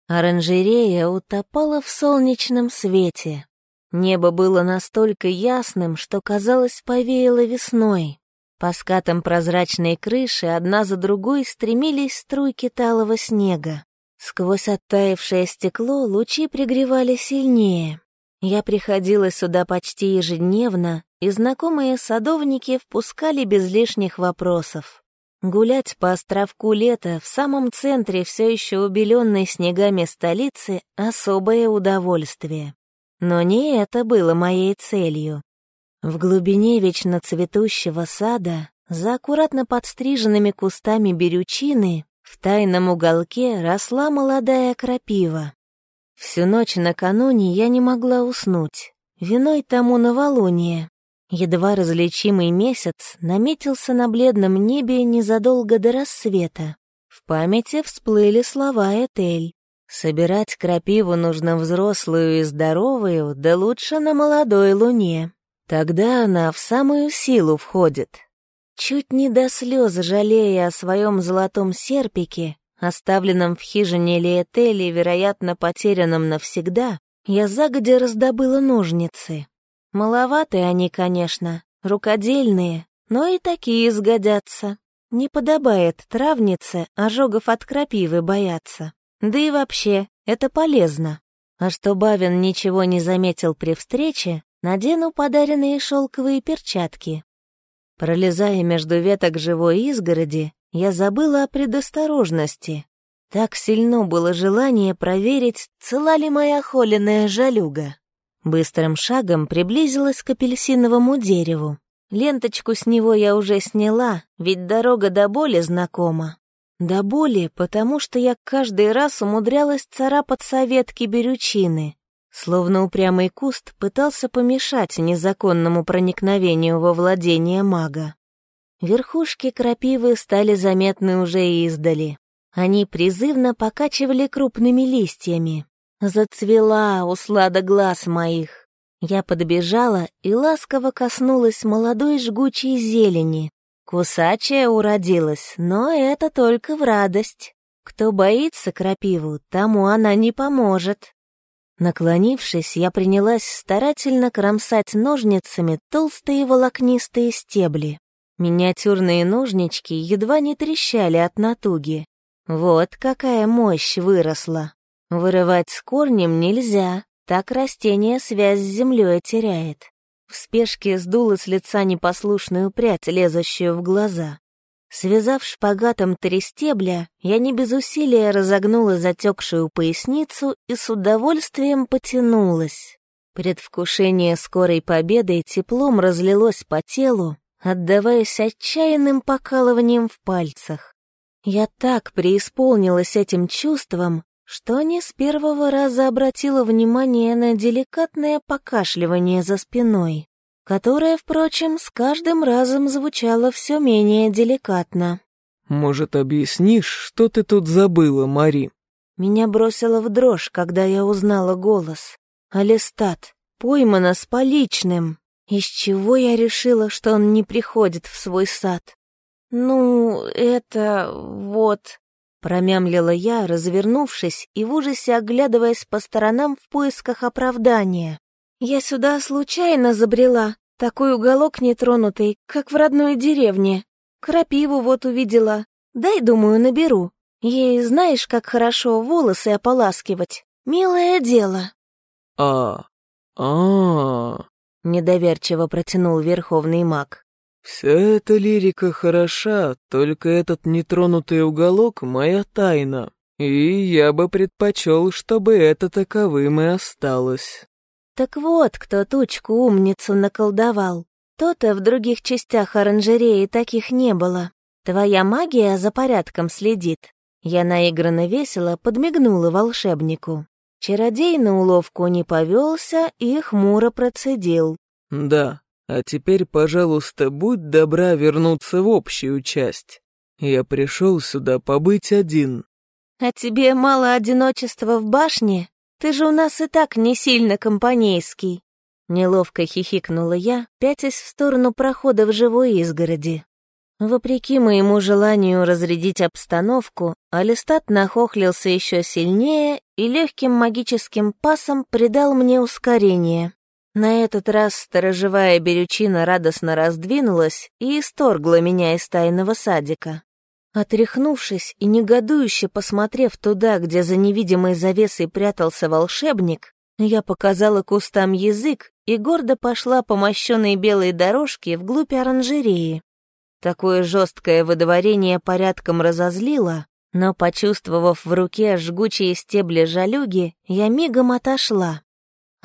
Оранжерея утопала в солнечном свете. Небо было настолько ясным, что, казалось, повеяло весной. По скатам прозрачной крыши одна за другой стремились струйки талого снега. Сквозь оттаившее стекло лучи пригревали сильнее. Я приходила сюда почти ежедневно, и знакомые садовники впускали без лишних вопросов. Гулять по островку лета в самом центре все еще убеленной снегами столицы — особое удовольствие. Но не это было моей целью. В глубине вечно цветущего сада, за аккуратно подстриженными кустами берючины, в тайном уголке росла молодая крапива. Всю ночь накануне я не могла уснуть. Виной тому новолуние. Едва различимый месяц наметился на бледном небе незадолго до рассвета. В памяти всплыли слова Этель. Собирать крапиву нужно взрослую и здоровую, да лучше на молодой луне. Тогда она в самую силу входит. Чуть не до слез жалея о своем золотом серпике, оставленном в хижине Лиэтели, вероятно, потерянном навсегда, я загодя раздобыла ножницы. Маловатые они, конечно, рукодельные, но и такие сгодятся. Не подобает травнице ожогов от крапивы бояться. Да и вообще, это полезно. А что Бавин ничего не заметил при встрече, надену подаренные шелковые перчатки. Пролезая между веток живой изгороди, я забыла о предосторожности. Так сильно было желание проверить, цела ли моя холеная жалюга. Быстрым шагом приблизилась к апельсиновому дереву. Ленточку с него я уже сняла, ведь дорога до боли знакома. До боли, потому что я каждый раз умудрялась царапаться ветки берючины, Словно упрямый куст пытался помешать незаконному проникновению во владение мага. Верхушки крапивы стали заметны уже издали. Они призывно покачивали крупными листьями. Зацвела услада глаз моих. Я подбежала и ласково коснулась молодой жгучей зелени. Кусачая уродилась, но это только в радость. Кто боится крапиву, тому она не поможет. Наклонившись, я принялась старательно кромсать ножницами толстые волокнистые стебли. Миниатюрные ножнички едва не трещали от натуги. Вот какая мощь выросла. Вырывать с корнем нельзя, так растение связь с землей теряет. В спешке сдула с лица непослушную прядь, лезущую в глаза. Связав шпагатом три стебля, я не без усилия разогнула затекшую поясницу и с удовольствием потянулась. Предвкушение скорой победы теплом разлилось по телу, отдаваясь отчаянным покалыванием в пальцах. Я так преисполнилась этим чувством, что не с первого раза обратила внимание на деликатное покашливание за спиной которое, впрочем, с каждым разом звучало все менее деликатно. «Может, объяснишь, что ты тут забыла, Мари?» Меня бросило в дрожь, когда я узнала голос. Алистат, поймана с поличным. Из чего я решила, что он не приходит в свой сад? «Ну, это... вот...» Промямлила я, развернувшись и в ужасе оглядываясь по сторонам в поисках оправдания. Я сюда случайно забрела, такой уголок нетронутый, как в родной деревне. Крапиву вот увидела. Дай, думаю, наберу. Ей знаешь, как хорошо волосы ополаскивать. Милое дело. А, а, недоверчиво протянул верховный маг. Вся эта лирика хороша, только этот нетронутый уголок — моя тайна. И я бы предпочел, чтобы это таковым и осталось. Так вот, кто тучку-умницу наколдовал. То-то в других частях оранжереи таких не было. Твоя магия за порядком следит. Я наигранно весело подмигнула волшебнику. Чародей на уловку не повелся и хмуро процедил. «Да, а теперь, пожалуйста, будь добра вернуться в общую часть. Я пришел сюда побыть один». «А тебе мало одиночества в башне? Ты же у нас и так не сильно компанейский». Неловко хихикнула я, пятясь в сторону прохода в живой изгороди. Вопреки моему желанию разрядить обстановку, Алистат нахохлился еще сильнее и легким магическим пасом придал мне ускорение. На этот раз сторожевая берючина радостно раздвинулась и исторгла меня из тайного садика. Отряхнувшись и негодующе посмотрев туда, где за невидимой завесой прятался волшебник, я показала кустам язык и гордо пошла по мощенной белой дорожке вглубь оранжереи. Такое жесткое выдворение порядком разозлило, но, почувствовав в руке жгучие стебли жалюги, я мигом отошла.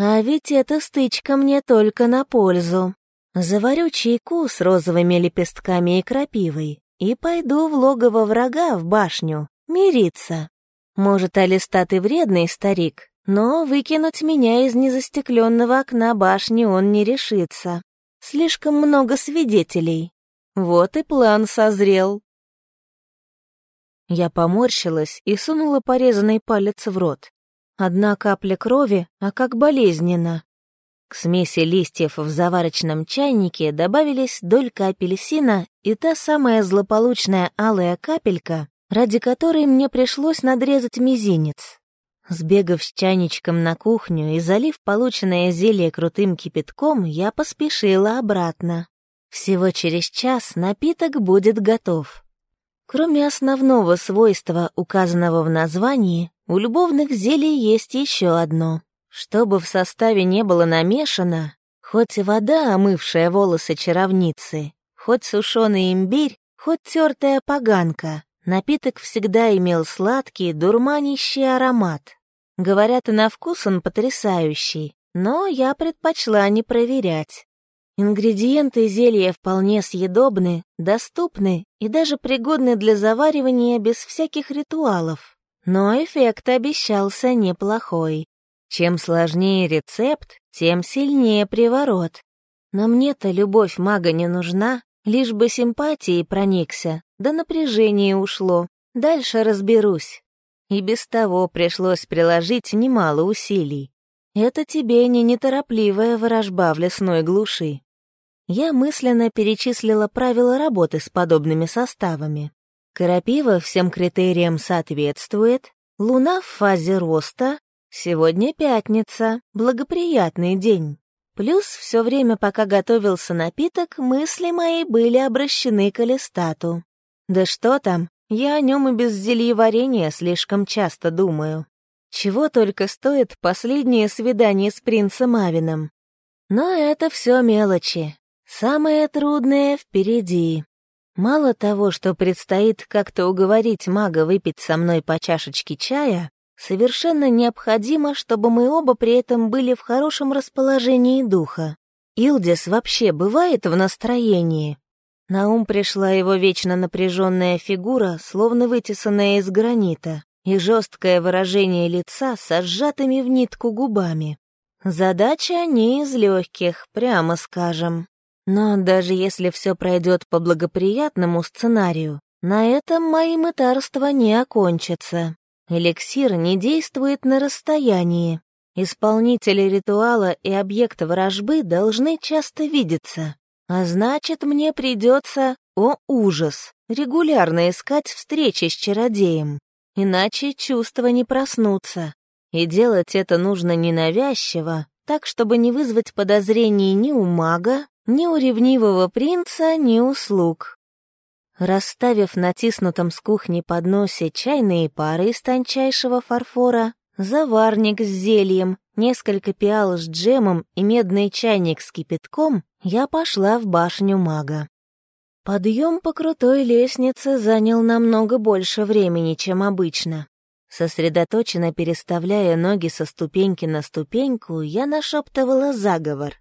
А ведь эта стычка мне только на пользу. Заварю чайку с розовыми лепестками и крапивой и пойду в логово врага в башню, мириться. Может, Алистат и вредный старик, но выкинуть меня из незастекленного окна башни он не решится. Слишком много свидетелей, вот и план созрел. Я поморщилась и сунула порезанный палец в рот. Одна капля крови, а как болезненно. К смеси листьев в заварочном чайнике добавились долька апельсина и та самая злополучная алая капелька, ради которой мне пришлось надрезать мизинец. Сбегав с чайничком на кухню и залив полученное зелье крутым кипятком, я поспешила обратно. Всего через час напиток будет готов. Кроме основного свойства, указанного в названии, у любовных зелий есть еще одно. Чтобы в составе не было намешано, хоть и вода, омывшая волосы чаровницы, хоть сушеный имбирь, хоть тертая поганка, напиток всегда имел сладкий, дурманящий аромат. Говорят, и на вкус он потрясающий, но я предпочла не проверять. Ингредиенты зелья вполне съедобны, доступны и даже пригодны для заваривания без всяких ритуалов. Но эффект обещался неплохой. Чем сложнее рецепт, тем сильнее приворот. Но мне-то любовь мага не нужна, лишь бы симпатии проникся, да напряжение ушло. Дальше разберусь. И без того пришлось приложить немало усилий. Это тебе не неторопливая ворожба в лесной глуши. Я мысленно перечислила правила работы с подобными составами. Крапива всем критериям соответствует, луна в фазе роста, сегодня пятница, благоприятный день. Плюс все время, пока готовился напиток, мысли мои были обращены к Алистату. Да что там, я о нем и без зельеварения слишком часто думаю. Чего только стоит последнее свидание с принцем Авином. Но это все мелочи. Самое трудное впереди. Мало того, что предстоит как-то уговорить мага выпить со мной по чашечке чая, совершенно необходимо, чтобы мы оба при этом были в хорошем расположении духа. Илдис вообще бывает в настроении. На ум пришла его вечно напряженная фигура, словно вытесанная из гранита, и жесткое выражение лица со сжатыми в нитку губами. Задача не из легких, прямо скажем. Но даже если все пройдет по благоприятному сценарию, на этом мои мытарства не окончатся. Эликсир не действует на расстоянии. Исполнители ритуала и объект ворожбы должны часто видеться. А значит, мне придется, о ужас, регулярно искать встречи с чародеем. Иначе чувства не проснутся. И делать это нужно ненавязчиво, так, чтобы не вызвать подозрений ни у мага, ни у ревнивого принца, ни у слуг. Расставив на тиснутом с кухни подносе чайные пары из тончайшего фарфора, заварник с зельем, несколько пиал с джемом и медный чайник с кипятком, я пошла в башню мага. Подъем по крутой лестнице занял намного больше времени, чем обычно. Сосредоточенно переставляя ноги со ступеньки на ступеньку, я нашептывала заговор.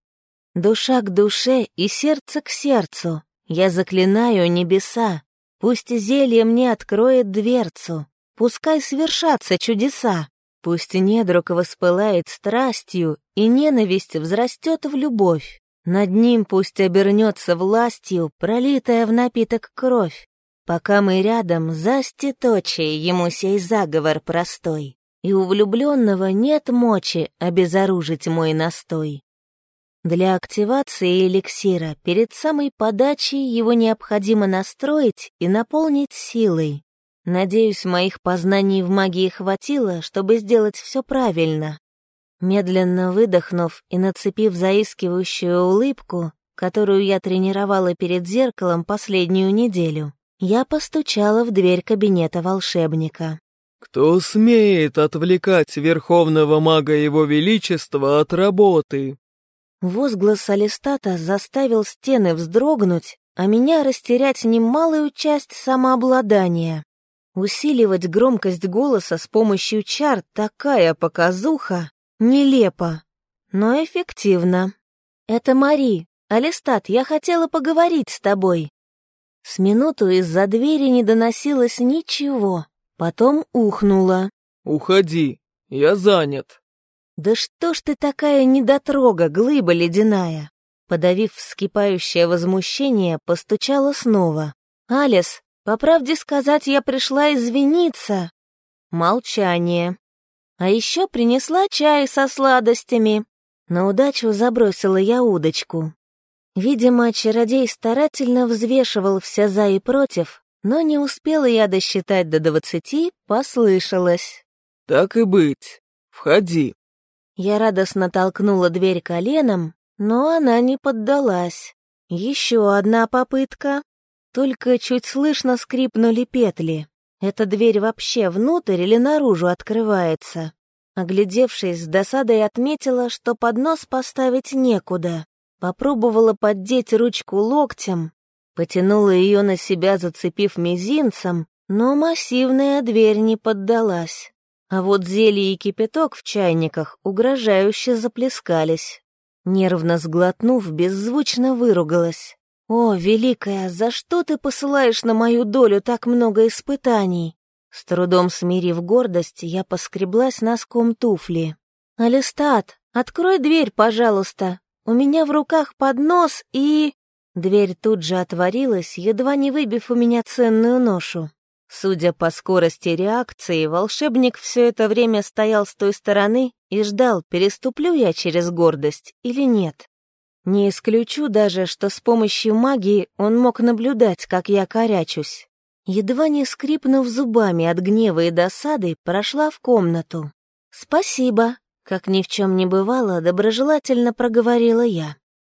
Душа к душе и сердце к сердцу, я заклинаю небеса, пусть зелье мне откроет дверцу, пускай свершатся чудеса, пусть недруг воспылает страстью, и ненависть взрастет в любовь. Над ним пусть обернется властью, пролитая в напиток кровь. Пока мы рядом, засти точие ему сей заговор простой, и у влюбленного нет мочи обезоружить мой настой. Для активации эликсира перед самой подачей его необходимо настроить и наполнить силой. Надеюсь, моих познаний в магии хватило, чтобы сделать все правильно. Медленно выдохнув и нацепив заискивающую улыбку, которую я тренировала перед зеркалом последнюю неделю, я постучала в дверь кабинета волшебника. «Кто смеет отвлекать Верховного Мага Его Величества от работы?» Возглас Алистата заставил стены вздрогнуть, а меня растерять немалую часть самообладания. Усиливать громкость голоса с помощью чар такая показуха нелепо, но эффективно. «Это Мари. Алистат, я хотела поговорить с тобой». С минуту из-за двери не доносилось ничего, потом ухнула. «Уходи, я занят». «Да что ж ты такая недотрога, глыба ледяная?» Подавив вскипающее возмущение, постучала снова. «Алис, по правде сказать, я пришла извиниться». Молчание. А еще принесла чай со сладостями. На удачу забросила я удочку. Видимо, чародей старательно взвешивал все за и против, но не успела я досчитать до двадцати, послышалось. «Так и быть, входи». Я радостно толкнула дверь коленом, но она не поддалась. Еще одна попытка. Только чуть слышно скрипнули петли. Эта дверь вообще внутрь или наружу открывается? Оглядевшись, с досадой отметила, что поднос поставить некуда. Попробовала поддеть ручку локтем, потянула ее на себя, зацепив мизинцем, но массивная дверь не поддалась. А вот зелье и кипяток в чайниках угрожающе заплескались. Нервно сглотнув, беззвучно выругалась. «О, Великая, за что ты посылаешь на мою долю так много испытаний?» С трудом смирив гордость, я поскреблась носком туфли. «Алистат, открой дверь, пожалуйста. У меня в руках поднос и...» Дверь тут же отворилась, едва не выбив у меня ценную ношу. Судя по скорости реакции, волшебник все это время стоял с той стороны и ждал, переступлю я через гордость или нет. Не исключу даже, что с помощью магии он мог наблюдать, как я корячусь. Едва не скрипнув зубами от гнева и досады, прошла в комнату. «Спасибо», — как ни в чем не бывало, доброжелательно проговорила я.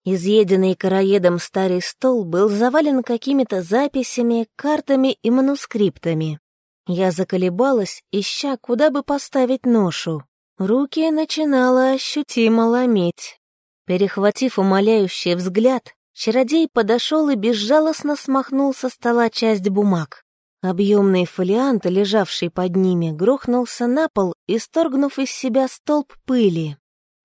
Изъеденный короедом старый стол был завален какими-то записями, картами и манускриптами. Я заколебалась, ища, куда бы поставить ношу. Руки начинала ощутимо ломить. Перехватив умоляющий взгляд, чародей подошел и безжалостно смахнул со стола часть бумаг. Объемный фолиант, лежавший под ними, грохнулся на пол, исторгнув из себя столб пыли.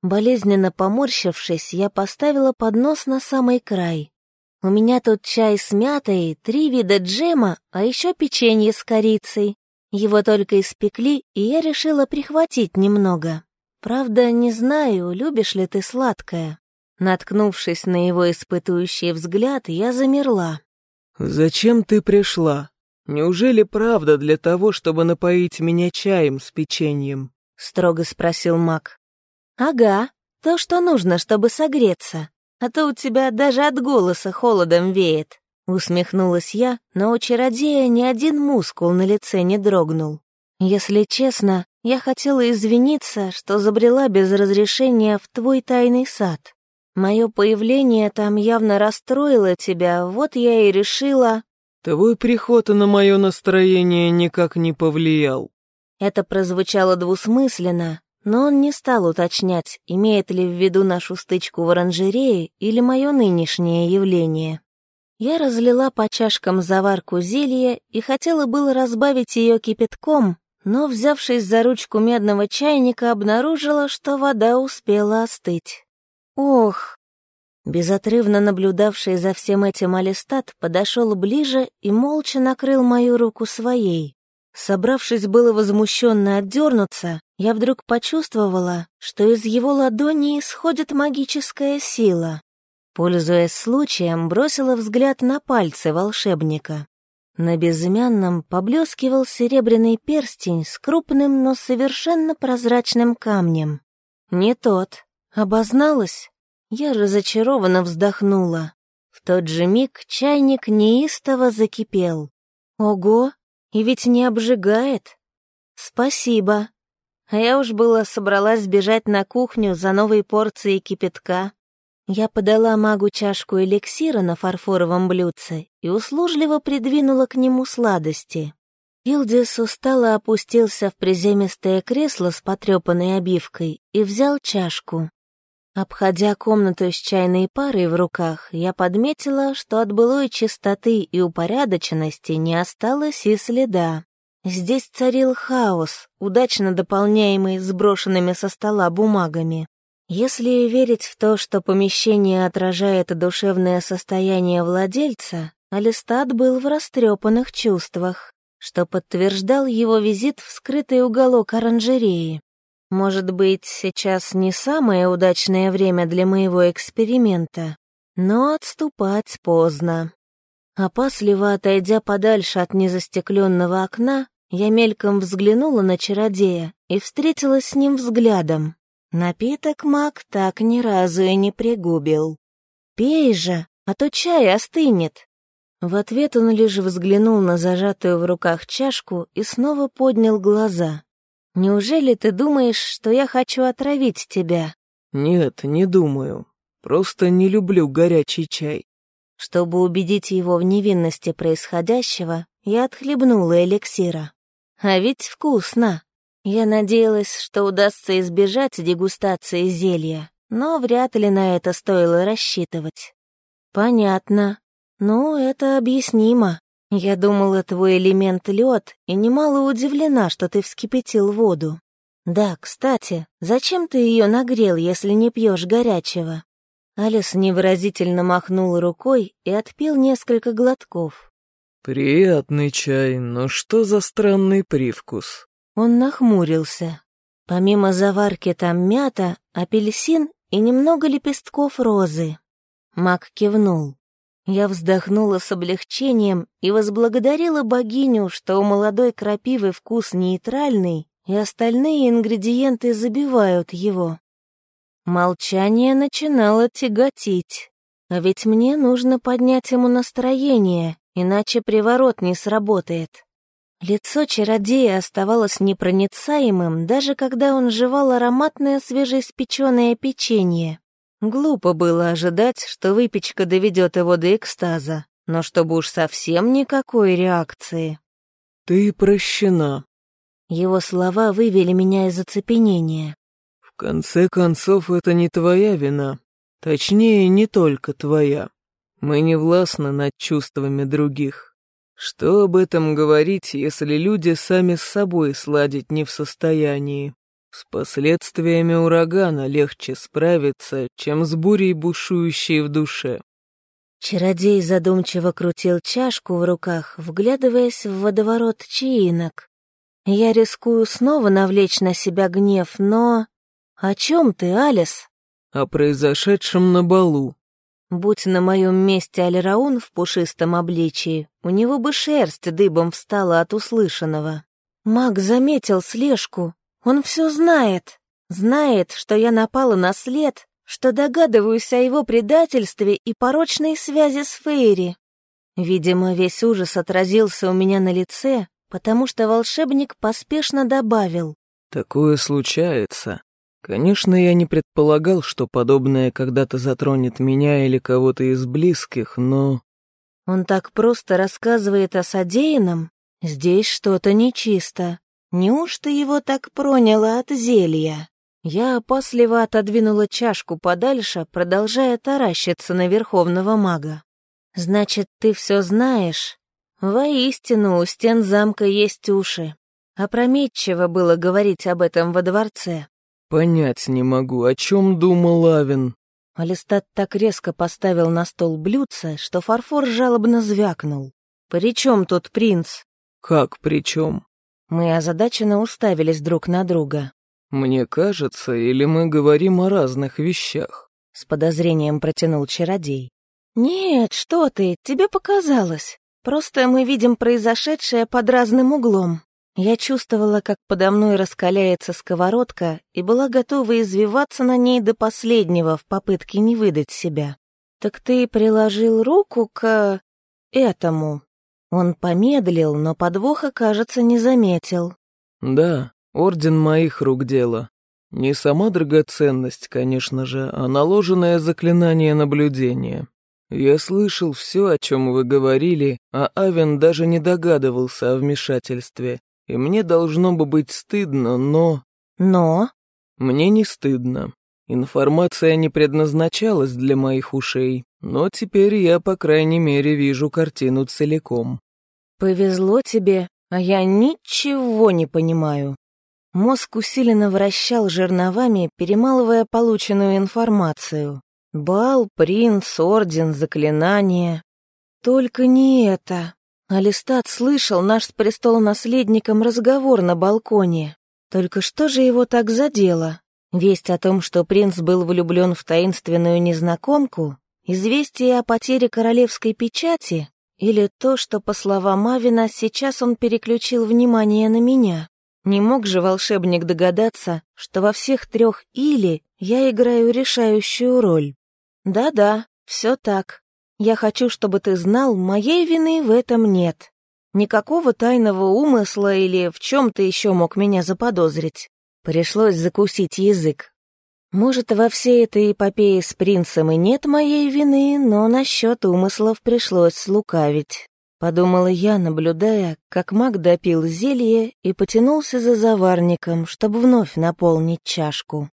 Болезненно поморщившись, я поставила поднос на самый край. У меня тут чай с мятой, три вида джема, а еще печенье с корицей. Его только испекли, и я решила прихватить немного. Правда, не знаю, любишь ли ты сладкое. Наткнувшись на его испытующий взгляд, я замерла. «Зачем ты пришла? Неужели правда для того, чтобы напоить меня чаем с печеньем?» — строго спросил маг. «Ага, то, что нужно, чтобы согреться. А то у тебя даже от голоса холодом веет». Усмехнулась я, но у чародея ни один мускул на лице не дрогнул. «Если честно, я хотела извиниться, что забрела без разрешения в твой тайный сад. Мое появление там явно расстроило тебя, вот я и решила...» Твой приход на мое настроение никак не повлиял. Это прозвучало двусмысленно, но он не стал уточнять, имеет ли в виду нашу стычку в оранжерее или мое нынешнее явление. Я разлила по чашкам заварку зелья и хотела было разбавить ее кипятком, но, взявшись за ручку медного чайника, обнаружила, что вода успела остыть. Ох! Безотрывно наблюдавший за всем этим Алистат подошел ближе и молча накрыл мою руку своей. Собравшись было возмущенно отдернуться, я вдруг почувствовала, что из его ладони исходит магическая сила. Пользуясь случаем, бросила взгляд на пальцы волшебника. На безымянном поблескивал серебряный перстень с крупным, но совершенно прозрачным камнем. Не тот. Обозналась. Я разочарованно вздохнула. В тот же миг чайник неистово закипел. Ого, и ведь не обжигает. Спасибо. А я уж было собралась бежать на кухню за новой порцией кипятка. Я подала магу чашку эликсира на фарфоровом блюдце и услужливо придвинула к нему сладости. Илдис устало опустился в приземистое кресло с потрепанной обивкой и взял чашку. Обходя комнату с чайной парой в руках, я подметила, что от былой чистоты и упорядоченности не осталось и следа. Здесь царил хаос, удачно дополняемый сброшенными со стола бумагами. Если верить в то, что помещение отражает душевное состояние владельца, Алистат был в растрепанных чувствах, что подтверждал его визит в скрытый уголок оранжереи. Может быть, сейчас не самое удачное время для моего эксперимента, но отступать поздно. Опасливо отойдя подальше от незастекленного окна, я мельком взглянула на чародея и встретилась с ним взглядом. Напиток маг так ни разу и не пригубил. «Пей же, а то чай остынет». В ответ он лишь взглянул на зажатую в руках чашку и снова поднял глаза. Неужели ты думаешь, что я хочу отравить тебя?» «Нет, не думаю. Просто не люблю горячий чай». Чтобы убедить его в невинности происходящего, я отхлебнула эликсира. А ведь вкусно. Я надеялась, что удастся избежать дегустации зелья, но вряд ли на это стоило рассчитывать. Понятно. Ну, это объяснимо. Я думала, твой элемент лед, и немало удивлена, что ты вскипятил воду. Да, кстати, зачем ты ее нагрел, если не пьешь горячего? Алис невыразительно махнул рукой и отпил несколько глотков. «Приятный чай, но что за странный привкус?» Он нахмурился. Помимо заварки там мята, апельсин и немного лепестков розы. Мак кивнул. Я вздохнула с облегчением и возблагодарила богиню, что у молодой крапивы вкус нейтральный, и остальные ингредиенты забивают его. Молчание начинало тяготить. А ведь мне нужно поднять ему настроение, иначе приворот не сработает. Лицо чародея оставалось непроницаемым, даже когда он жевал ароматное свежеиспеченное печенье. Глупо было ожидать, что выпечка доведет его до экстаза, но чтобы уж совсем никакой реакции. «Ты прощена». Его слова вывели меня из оцепенения. «В конце концов, это не твоя вина. Точнее, не только твоя. Мы не властны над чувствами других. Что об этом говорить, если люди сами с собой сладить не в состоянии?» С последствиями урагана легче справиться, чем с бурей, бушующей в душе. Чародей задумчиво крутил чашку в руках, вглядываясь в водоворот чаинок. Я рискую снова навлечь на себя гнев, но... О чем ты, Алис? О произошедшем на балу. Будь на моем месте Алираун в пушистом обличии, у него бы шерсть дыбом встала от услышанного. Маг заметил слежку, он все знает. Знает, что я напала на след, что догадываюсь о его предательстве и порочной связи с Фейри. Видимо, весь ужас отразился у меня на лице, потому что волшебник поспешно добавил. «Такое случается. Конечно, я не предполагал, что подобное когда-то затронет меня или кого-то из близких, но...» Он так просто рассказывает о содеянном. Здесь что-то нечисто. Неужто его так проняло от зелья? Я опасливо отодвинула чашку подальше, продолжая таращиться на верховного мага. «Значит, ты все знаешь?» Воистину, у стен замка есть уши. Опрометчиво было говорить об этом во дворце. «Понять не могу, о чем думал Авен?» Алистат так резко поставил на стол блюдце, что фарфор жалобно звякнул. «При чем тут принц?» «Как при чем?» Мы озадаченно уставились друг на друга. «Мне кажется, или мы говорим о разных вещах?» С подозрением протянул чародей. «Нет, что ты, тебе показалось. Просто мы видим произошедшее под разным углом. Я чувствовала, как подо мной раскаляется сковородка и была готова извиваться на ней до последнего в попытке не выдать себя. «Так ты приложил руку к... этому?» Он помедлил, но подвоха, кажется, не заметил. «Да, орден моих рук дело. Не сама драгоценность, конечно же, а наложенное заклинание наблюдения. «Я слышал все, о чем вы говорили, а Авен даже не догадывался о вмешательстве, и мне должно бы быть стыдно, но...» «Но?» «Мне не стыдно. Информация не предназначалась для моих ушей, но теперь я, по крайней мере, вижу картину целиком». «Повезло тебе, а я ничего не понимаю». Мозг усиленно вращал жерновами, перемалывая полученную информацию. Бал, принц, орден, заклинание. Только не это. Алистат слышал наш с престолонаследником разговор на балконе. Только что же его так задело? Весть о том, что принц был влюблен в таинственную незнакомку? Известие о потере королевской печати? Или то, что, по словам Авина, сейчас он переключил внимание на меня? Не мог же волшебник догадаться, что во всех трех «или» я играю решающую роль? «Да-да, все так. Я хочу, чтобы ты знал, моей вины в этом нет. Никакого тайного умысла или в чем ты еще мог меня заподозрить. Пришлось закусить язык. Может, во всей этой эпопее с принцем и нет моей вины, но насчет умыслов пришлось слукавить». Подумала я, наблюдая, как маг допил зелье и потянулся за заварником, чтобы вновь наполнить чашку.